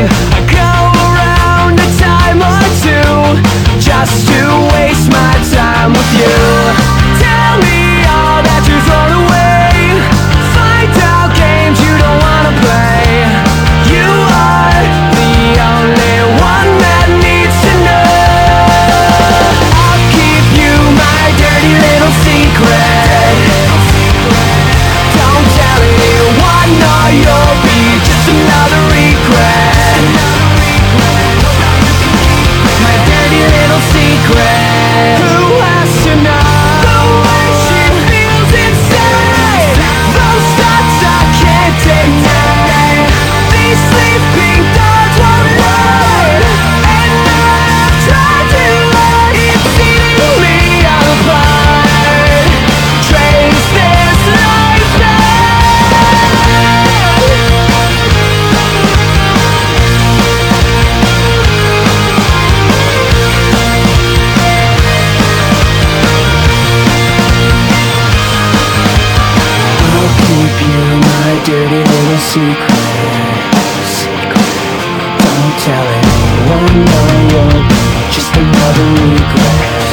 alive secrets Don't tell anyone, you're just another regret.